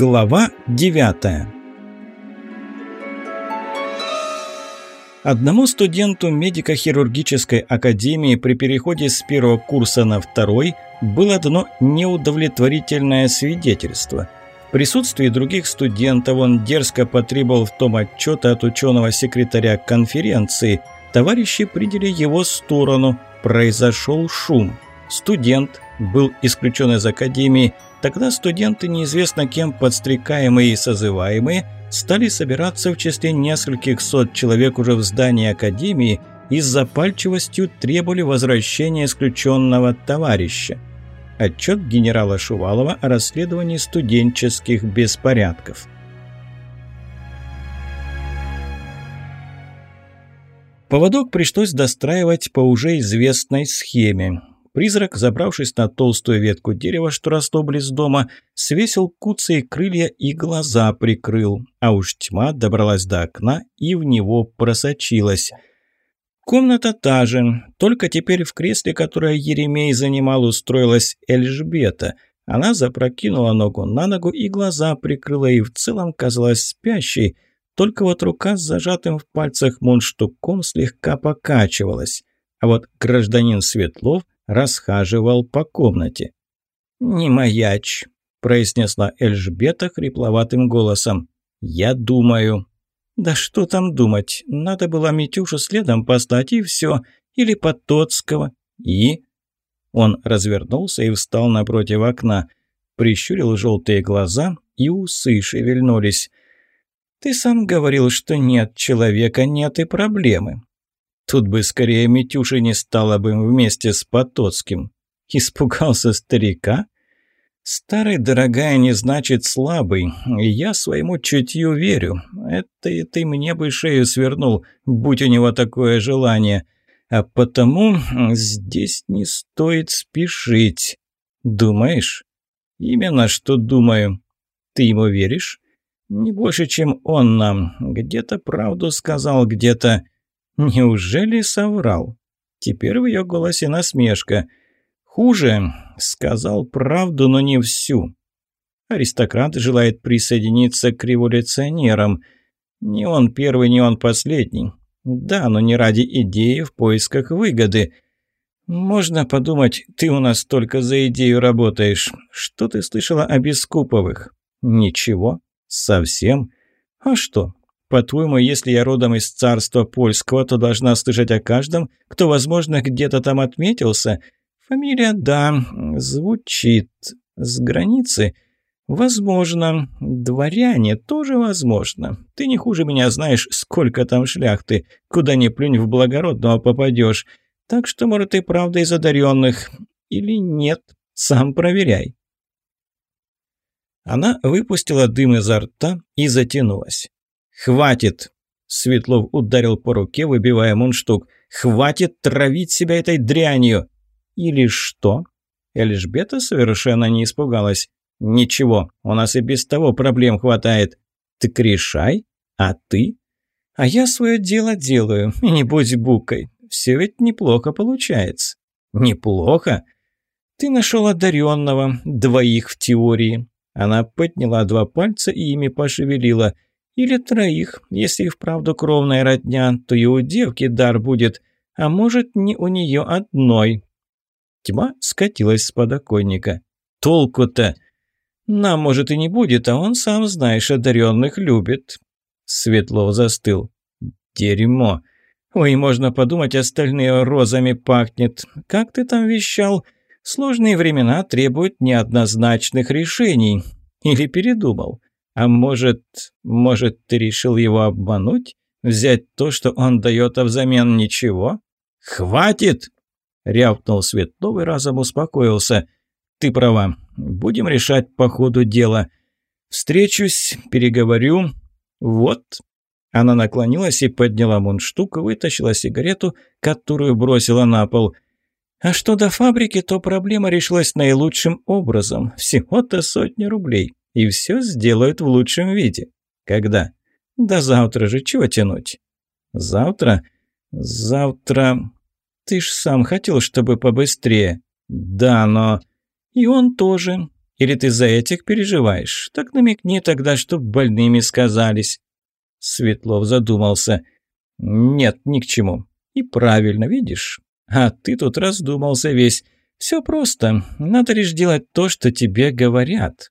Глава 9 Одному студенту медико-хирургической академии при переходе с первого курса на второй было дано неудовлетворительное свидетельство. В присутствии других студентов он дерзко потребовал в том отчета от ученого-секретаря конференции. Товарищи приняли его сторону. Произошел шум. Студент был исключен из академии – Тогда студенты, неизвестно кем подстрекаемые и созываемые, стали собираться в числе нескольких сот человек уже в здании Академии и с запальчивостью требовали возвращения исключенного товарища. Отчет генерала Шувалова о расследовании студенческих беспорядков. Поводок пришлось достраивать по уже известной схеме. Призрак, забравшись на толстую ветку дерева, что росло близ дома, свесил куцые крылья и глаза прикрыл, а уж тьма добралась до окна и в него просочилась. Комната та же, только теперь в кресле, которое Еремей занимал, устроилась Эльжбета. Она запрокинула ногу на ногу и глаза прикрыла, и в целом казалась спящей, только вот рука с зажатым в пальцах мундштуком слегка покачивалась. А вот гражданин Светлов расхаживал по комнате. «Не маячь», – произнесла Эльжбета хрипловатым голосом. «Я думаю». «Да что там думать? Надо было Митюшу следом послать, и все. Или Потоцкого. И...» Он развернулся и встал напротив окна. Прищурил желтые глаза, и усы шевельнулись. «Ты сам говорил, что нет человека, нет и проблемы. Тут бы скорее Митюши не стало бы вместе с Потоцким. Испугался старика? Старый, дорогая, не значит слабый. Я своему чутью верю. Это и ты мне бы шею свернул, будь у него такое желание. А потому здесь не стоит спешить. Думаешь? Именно что думаю. Ты ему веришь? Не больше, чем он нам. Где-то правду сказал, где-то... Неужели соврал? Теперь в ее голосе насмешка. Хуже, сказал правду, но не всю. Аристократ желает присоединиться к революционерам. Не он первый, не он последний. Да, но не ради идеи в поисках выгоды. Можно подумать, ты у нас только за идею работаешь. Что ты слышала о Бескуповых? Ничего. Совсем. А что, по-твоему, если я родом из царства польского, то должна слышать о каждом, кто, возможно, где-то там отметился? Фамилия, да, звучит. С границы? Возможно. Дворяне тоже возможно. Ты не хуже меня знаешь, сколько там шляхты. Куда ни плюнь в благородного попадешь. Так что, может, и правда из одаренных. Или нет, сам проверяй. Она выпустила дым изо рта и затянулась. «Хватит!» Светлов ударил по руке, выбивая мундштук. «Хватит травить себя этой дрянью!» «Или что?» Эльжбета совершенно не испугалась. «Ничего, у нас и без того проблем хватает. Ты решай, а ты?» «А я свое дело делаю, и не будь букой. Все ведь неплохо получается». «Неплохо?» «Ты нашел одаренного, двоих в теории». Она подняла два пальца и ими пошевелила – или троих. Если и вправду кровная родня, то и у девки дар будет, а может, не у нее одной. Тьма скатилась с подоконника. Толку-то? Нам, может, и не будет, а он, сам знаешь, одаренных любит. Светлов застыл. Дерьмо. Ой, можно подумать, остальные розами пахнет. Как ты там вещал? Сложные времена требуют неоднозначных решений. Или передумал? А может, может, ты решил его обмануть? Взять то, что он дает, а взамен ничего? Хватит! Рявкнул Светлов и разом успокоился. Ты права. Будем решать по ходу дела. Встречусь, переговорю. Вот. Она наклонилась и подняла мундштук, вытащила сигарету, которую бросила на пол. А что до фабрики, то проблема решилась наилучшим образом. Всего-то сотни рублей. И все сделают в лучшем виде. Когда? Да завтра же, чего тянуть? Завтра? Завтра... Ты ж сам хотел, чтобы побыстрее. Да, но... И он тоже. Или ты за этих переживаешь? Так намекни тогда, чтоб больными сказались». Светлов задумался. «Нет, ни к чему. И правильно, видишь? А ты тут раздумался весь. Все просто. Надо лишь делать то, что тебе говорят».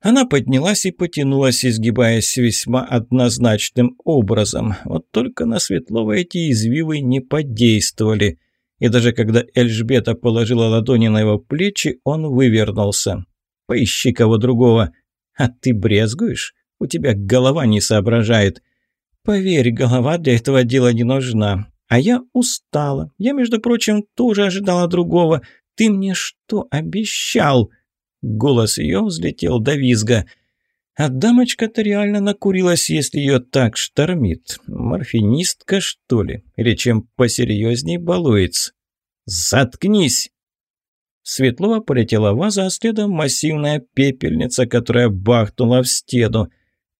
Она поднялась и потянулась, изгибаясь весьма однозначным образом. Вот только на Светлова эти извивы не подействовали. И даже когда Эльжбета положила ладони на его плечи, он вывернулся. «Поищи кого другого». «А ты брезгуешь? У тебя голова не соображает». «Поверь, голова для этого дела не нужна. А я устала. Я, между прочим, тоже ожидала другого. Ты мне что обещал?» Голос ее взлетел до визга. А дамочка-то реально накурилась, если ее так штормит. Морфинистка, что ли? Или чем посерьезней балуется? «Заткнись!» Светлова полетела ваза, а следом массивная пепельница, которая бахнула в стену.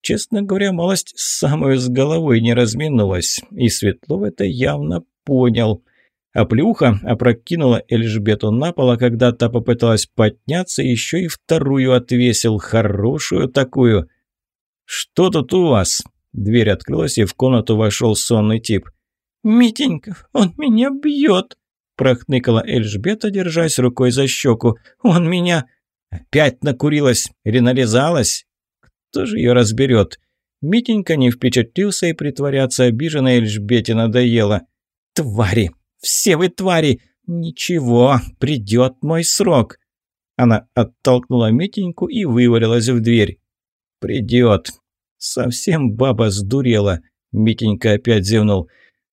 Честно говоря, малость самую с головой не разминулась, и Светлов это явно понял – а плюха опрокинула Эльжбету на пол, а когда та попыталась подняться, еще и вторую отвесил, хорошую такую. «Что тут у вас?» Дверь открылась, и в комнату вошел сонный тип. «Митеньков, он меня бьет!» прохныкала Эльжбета, держась рукой за щеку. «Он меня...» «Опять накурилась или нализалась?» «Кто же ее разберет?» Митенька не впечатлился и притворяться обиженной Эльжбете надоело. «Твари! Все вы твари! Ничего, придет мой срок!» Она оттолкнула Митеньку и вывалилась в дверь. «Придет!» Совсем баба сдурела. Митенька опять зевнул.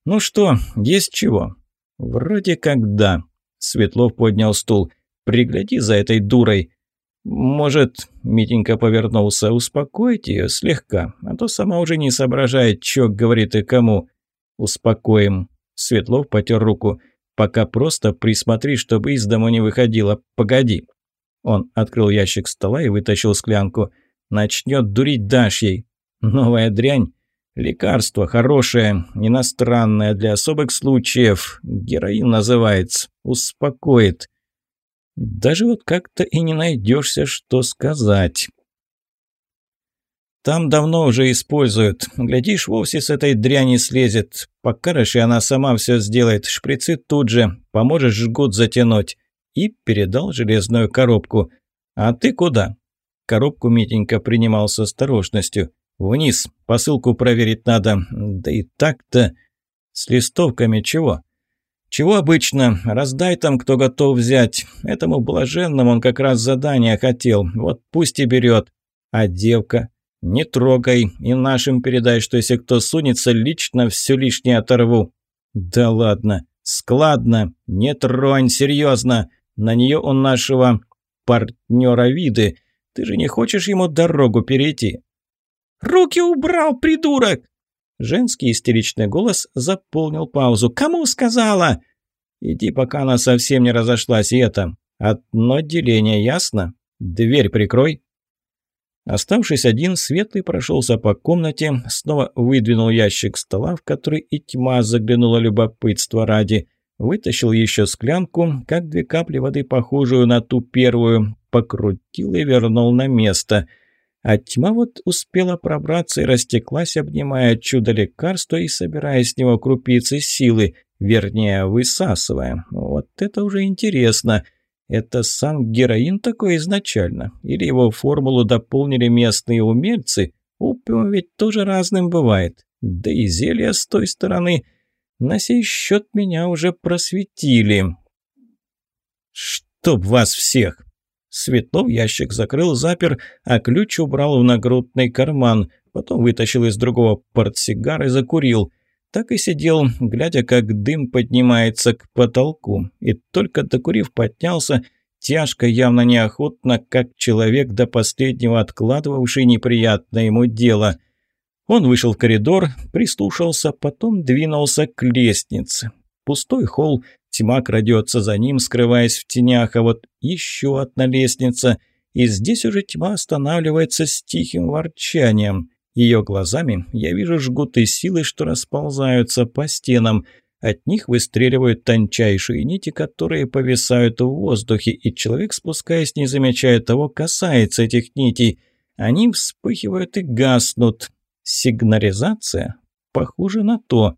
«Ну что, есть чего?» «Вроде как да». Светлов поднял стул. «Пригляди за этой дурой». «Может...» — Митенька повернулся. «Успокойте ее слегка, а то сама уже не соображает, что говорит и кому». «Успокоим», Светлов потер руку. «Пока просто присмотри, чтобы из дома не выходила. Погоди». Он открыл ящик стола и вытащил склянку. «Начнет дурить, дашь ей. Новая дрянь. Лекарство хорошее, иностранное, для особых случаев. Героин называется. Успокоит. Даже вот как-то и не найдешься, что сказать». Там давно уже используют. Глядишь, вовсе с этой дряни слезет. Покарышь, и она сама все сделает. Шприцы тут же. Поможешь жгут затянуть. И передал железную коробку. А ты куда? Коробку Митенька принимал с осторожностью. Вниз. Посылку проверить надо. Да и так-то... С листовками чего? Чего обычно? Раздай там, кто готов взять. Этому блаженному он как раз задание хотел. Вот пусть и берет. А девка? «Не трогай, и нашим передай, что если кто сунется, лично все лишнее оторву». «Да ладно, складно, не тронь, серьезно. На нее у нашего партнера виды. Ты же не хочешь ему дорогу перейти?» «Руки убрал, придурок!» Женский истеричный голос заполнил паузу. «Кому сказала?» «Иди, пока она совсем не разошлась, и это. Одно деление, ясно? Дверь прикрой». Оставшись один, Светлый прошелся по комнате, снова выдвинул ящик стола, в который и тьма заглянула любопытство ради, вытащил еще склянку, как две капли воды, похожую на ту первую, покрутил и вернул на место. А тьма вот успела пробраться и растеклась, обнимая чудо лекарства и собирая с него крупицы силы, вернее, высасывая. Вот это уже интересно. Это сам героин такой изначально? Или его формулу дополнили местные умельцы? Опиум ведь тоже разным бывает. Да и зелья с той стороны. На сей счет меня уже просветили. «Чтоб вас всех!» Светлов ящик закрыл, запер, а ключ убрал в нагрудный карман. Потом вытащил из другого портсигар и закурил – так и сидел, глядя, как дым поднимается к потолку. И только докурив, поднялся, тяжко, явно неохотно, как человек до последнего откладывавший неприятное ему дело. Он вышел в коридор, прислушался, потом двинулся к лестнице. Пустой холл, тьма крадется за ним, скрываясь в тенях, а вот еще одна лестница, и здесь уже тьма останавливается с тихим ворчанием. Ее глазами я вижу жгуты силы, что расползаются по стенам. От них выстреливают тончайшие нити, которые повисают в воздухе, и человек, спускаясь, не замечая того, касается этих нитей. Они вспыхивают и гаснут. Сигнализация? Похоже на то.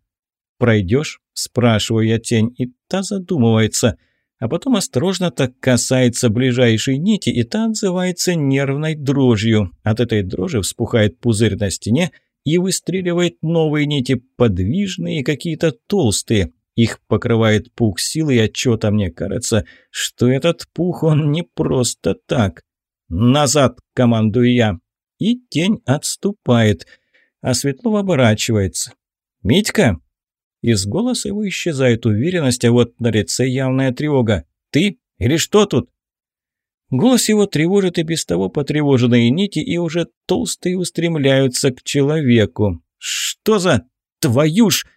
«Пройдешь?» – спрашиваю я тень, и та задумывается. А потом осторожно так касается ближайшей нити, и та отзывается нервной дрожью. От этой дрожи вспухает пузырь на стене – и выстреливает новые нити, подвижные и какие-то толстые. Их покрывает пух силы, и отчета мне кажется, что этот пух, он не просто так. «Назад!» – командую я. И тень отступает, а Светлов оборачивается. «Митька!» Из голоса его исчезает уверенность, а вот на лице явная тревога. «Ты? Или что тут?» Голос его тревожит и без того потревоженные нити, и уже толстые устремляются к человеку. «Что за... твою ж...»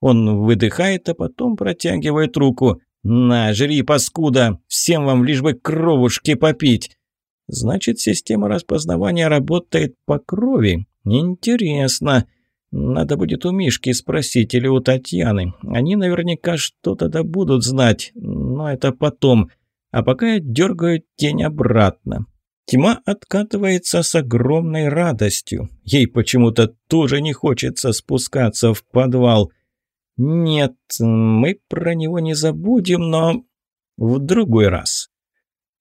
Он выдыхает, а потом протягивает руку. «На, жри, паскуда! Всем вам лишь бы кровушки попить!» «Значит, система распознавания работает по крови? Интересно!» Надо будет у Мишки спросить или у Татьяны. Они наверняка что-то да будут знать, но это потом. А пока я дергаю тень обратно. Тьма откатывается с огромной радостью. Ей почему-то тоже не хочется спускаться в подвал. Нет, мы про него не забудем, но в другой раз.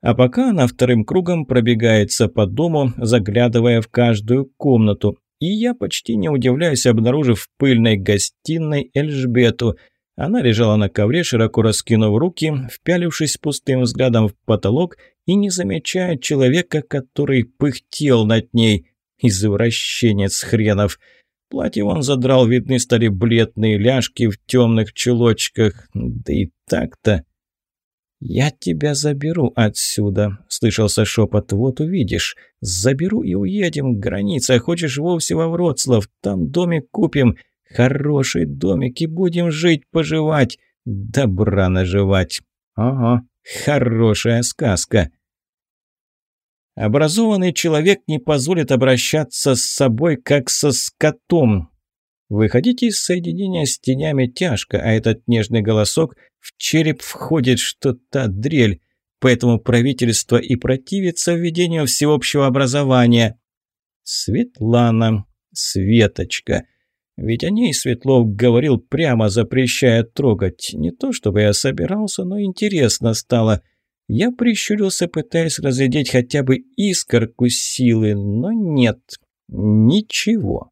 А пока она вторым кругом пробегается по дому, заглядывая в каждую комнату. И я почти не удивляюсь, обнаружив в пыльной гостиной Эльжбету – она лежала на ковре, широко раскинув руки, впялившись пустым взглядом в потолок и не замечая человека, который пыхтел над ней. Извращенец хренов. Платье он задрал, видны стали бледные ляжки в темных чулочках. Да и так-то... «Я тебя заберу отсюда», — слышался шепот. «Вот увидишь. Заберу и уедем. Граница. Хочешь вовсе во Вроцлав. Там домик купим. Хороший домик, и будем жить-поживать, добра наживать. Ага, хорошая сказка. Образованный человек не позволит обращаться с собой, как со скотом. Выходить из соединения с тенями тяжко, а этот нежный голосок в череп входит что-то дрель, поэтому правительство и противится введению всеобщего образования. Светлана, Светочка, ведь о ней Светлов говорил прямо, запрещая трогать. Не то чтобы я собирался, но интересно стало. Я прищурился, пытаясь разглядеть хотя бы искорку силы, но нет, ничего.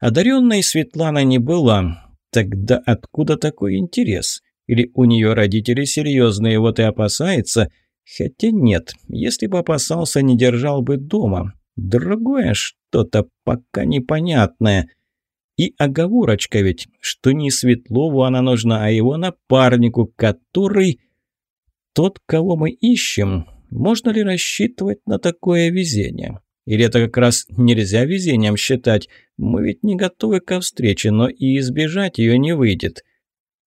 Одаренной Светлана не была. Тогда откуда такой интерес? Или у нее родители серьезные, вот и опасается? Хотя нет, если бы опасался, не держал бы дома. Другое что-то пока непонятное – и оговорочка ведь, что не Светлову она нужна, а его напарнику, который... Тот, кого мы ищем, можно ли рассчитывать на такое везение? Или это как раз нельзя везением считать? Мы ведь не готовы ко встрече, но и избежать ее не выйдет.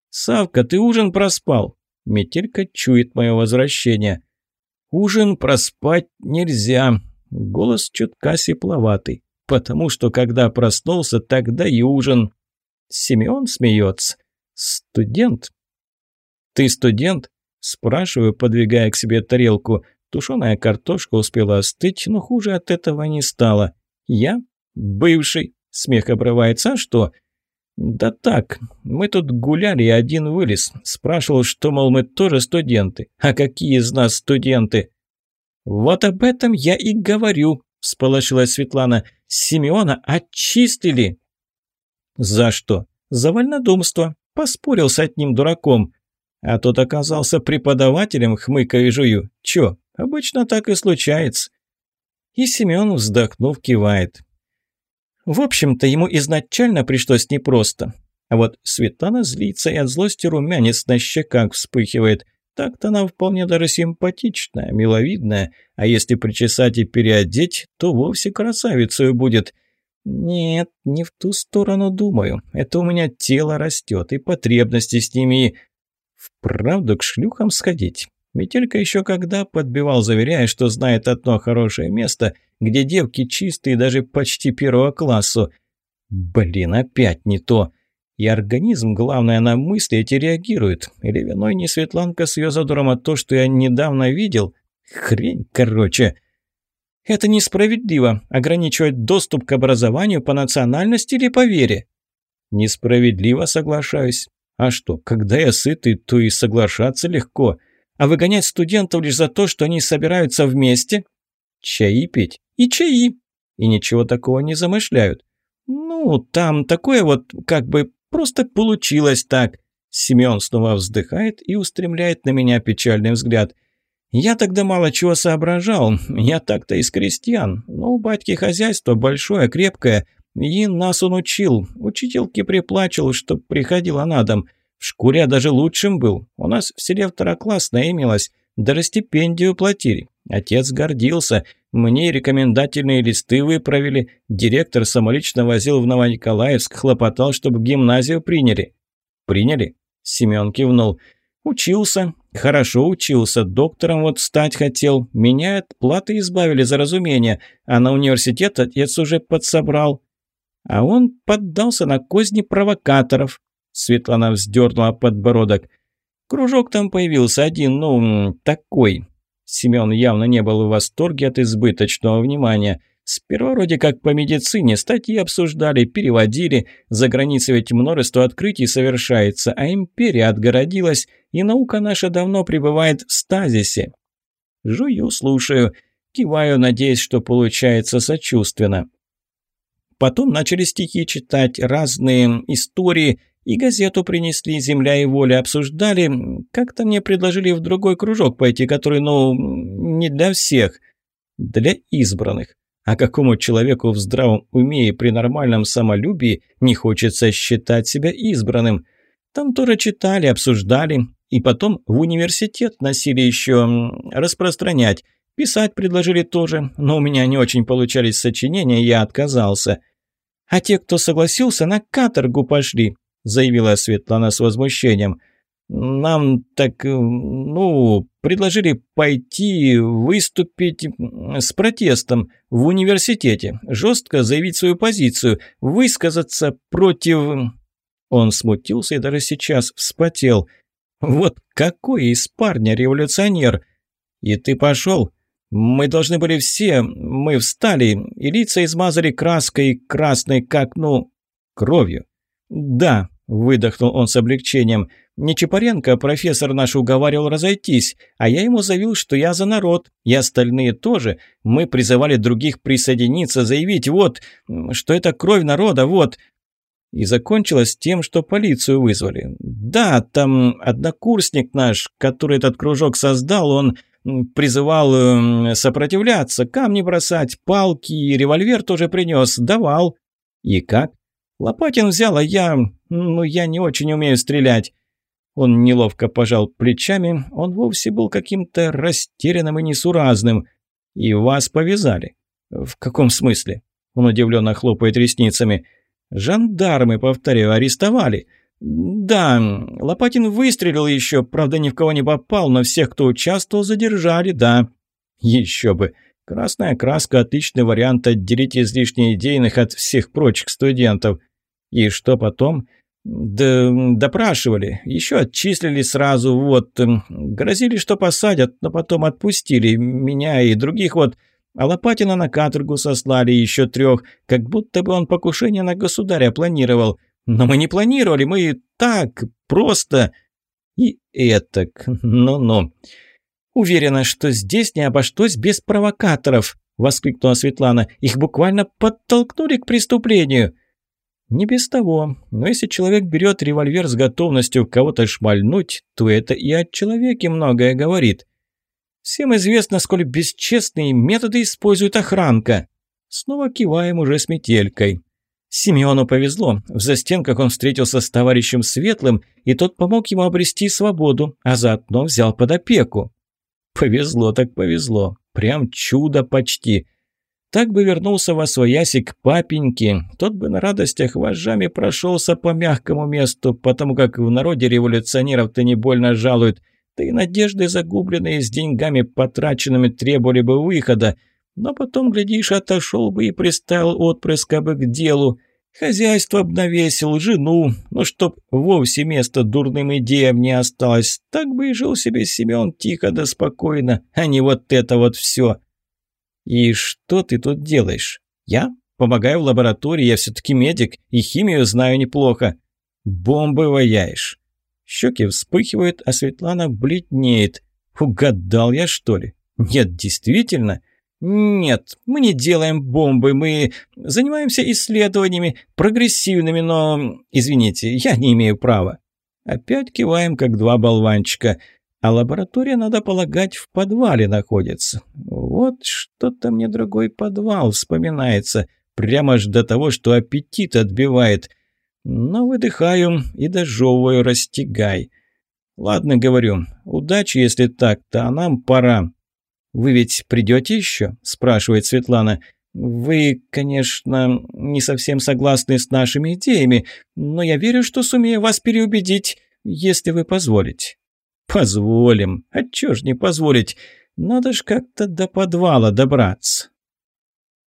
«Савка, ты ужин проспал?» Метелька чует мое возвращение. «Ужин проспать нельзя». Голос чутка сепловатый потому что когда проснулся, тогда и ужин. Семен смеется. Студент? Ты студент? Спрашиваю, подвигая к себе тарелку. Тушеная картошка успела остыть, но хуже от этого не стало. Я? Бывший. Смех обрывается. А что? Да так, мы тут гуляли, и один вылез. Спрашивал, что, мол, мы тоже студенты. А какие из нас студенты? Вот об этом я и говорю, всполошилась Светлана. «Симеона отчислили!» «За что?» «За вольнодумство. Поспорил с одним дураком. А тот оказался преподавателем, хмыкаю и жую. Чё, обычно так и случается». И Семен, вздохнув, кивает. В общем-то, ему изначально пришлось непросто. А вот Светлана злится и от злости румянец на щеках вспыхивает. Так-то она вполне даже симпатичная, миловидная, а если причесать и переодеть, то вовсе красавицей будет. Нет, не в ту сторону думаю. Это у меня тело растет, и потребности с ними... Вправду к шлюхам сходить. Метелька еще когда подбивал, заверяя, что знает одно хорошее место, где девки чистые даже почти первого классу. Блин, опять не то. И организм, главное, на мысли эти реагирует. Или виной не Светланка с ее задором, а то, что я недавно видел. Хрень, короче. Это несправедливо, ограничивать доступ к образованию по национальности или по вере. Несправедливо, соглашаюсь. А что, когда я сытый, то и соглашаться легко. А выгонять студентов лишь за то, что они собираются вместе? Чаи пить? И чаи. И ничего такого не замышляют. Ну, там такое вот, как бы, просто получилось так. Семен снова вздыхает и устремляет на меня печальный взгляд. Я тогда мало чего соображал, я так-то из крестьян, но у батьки хозяйство большое, крепкое, и нас он учил. Учительке приплачивал, чтоб приходила на дом. В даже лучшим был. У нас в селе второклассная имелась, даже стипендию платили. Отец гордился. Мне рекомендательные листы выправили. Директор самолично возил в Новониколаевск, хлопотал, чтобы гимназию приняли. «Приняли?» Семен кивнул. «Учился. Хорошо учился. Доктором вот стать хотел. Меня от платы избавили за разумение. А на университет отец уже подсобрал». А он поддался на козни провокаторов. Светлана вздернула подбородок. Кружок там появился один, ну, такой. Семен явно не был в восторге от избыточного внимания. Сперва вроде как по медицине статьи обсуждали, переводили. За границей ведь множество открытий совершается, а империя отгородилась, и наука наша давно пребывает в стазисе. Жую, слушаю, киваю, надеясь, что получается сочувственно. Потом начали стихи читать, разные истории, и газету принесли «Земля и воля» обсуждали. Как-то мне предложили в другой кружок пойти, который, ну, не для всех, для избранных. А какому человеку в здравом уме и при нормальном самолюбии не хочется считать себя избранным? Там тоже читали, обсуждали, и потом в университет носили еще распространять. Писать предложили тоже, но у меня не очень получались сочинения, я отказался. А те, кто согласился, на каторгу пошли, заявила Светлана с возмущением. Нам так, ну, предложили пойти выступить с протестом в университете, жестко заявить свою позицию, высказаться против... Он смутился и даже сейчас вспотел. Вот какой из парня революционер! И ты пошел? Мы должны были все, мы встали, и лица измазали краской, красной, как, ну, кровью. Да, выдохнул он с облегчением. Нечапаренко а профессор наш уговаривал разойтись, а я ему заявил, что я за народ, и остальные тоже. Мы призывали других присоединиться, заявить, вот, что это кровь народа, вот. И закончилось тем, что полицию вызвали. Да, там однокурсник наш, который этот кружок создал, он призывал э, сопротивляться, камни бросать, палки, револьвер тоже принес, давал. И как? Лопатин взял, а я... Ну, я не очень умею стрелять. Он неловко пожал плечами, он вовсе был каким-то растерянным и несуразным. И вас повязали. В каком смысле? Он удивленно хлопает ресницами. Жандармы, повторяю, арестовали. «Да, Лопатин выстрелил еще, правда, ни в кого не попал, но всех, кто участвовал, задержали, да». «Еще бы. Красная краска – отличный вариант отделить излишне идейных от всех прочих студентов. И что потом?» «Да допрашивали, еще отчислили сразу, вот, грозили, что посадят, но потом отпустили меня и других вот, а Лопатина на каторгу сослали еще трех, как будто бы он покушение на государя планировал». Но мы не планировали, мы так, просто... И этак, ну-ну. Уверена, что здесь не обошлось без провокаторов, воскликнула Светлана. Их буквально подтолкнули к преступлению. Не без того, но если человек берет револьвер с готовностью кого-то шмальнуть, то это и о человеке многое говорит. Всем известно, сколь бесчестные методы использует охранка. Снова киваем уже с метелькой. Симеону повезло. В застенках он встретился с товарищем Светлым, и тот помог ему обрести свободу, а заодно взял под опеку. Повезло так повезло. Прям чудо почти. Так бы вернулся во свояси к папеньке, тот бы на радостях вожжами прошелся по мягкому месту, потому как в народе революционеров-то не больно жалуют, да и надежды загубленные с деньгами потраченными требовали бы выхода, но потом, глядишь, отошел бы и приставил отпрыска бы к делу. Хозяйство обнавесил, жену, ну, чтоб вовсе место дурным идеям не осталось. Так бы и жил себе Семен тихо да спокойно, а не вот это вот все. И что ты тут делаешь? Я? Помогаю в лаборатории, я все-таки медик, и химию знаю неплохо. Бомбы ваяешь. Щеки вспыхивают, а Светлана бледнеет. Угадал я, что ли? Нет, действительно? Нет, мы не делаем бомбы, мы занимаемся исследованиями, прогрессивными, но... Извините, я не имею права. Опять киваем, как два болванчика. А лаборатория, надо полагать, в подвале находится. Вот что-то мне другой подвал вспоминается. Прямо аж до того, что аппетит отбивает. Но выдыхаю и дожевываю растягай. Ладно, говорю, удачи, если так-то, а нам пора. «Вы ведь придете еще?» – спрашивает Светлана. «Вы, конечно, не совсем согласны с нашими идеями, но я верю, что сумею вас переубедить, если вы позволите». «Позволим. А чё ж не позволить? Надо ж как-то до подвала добраться».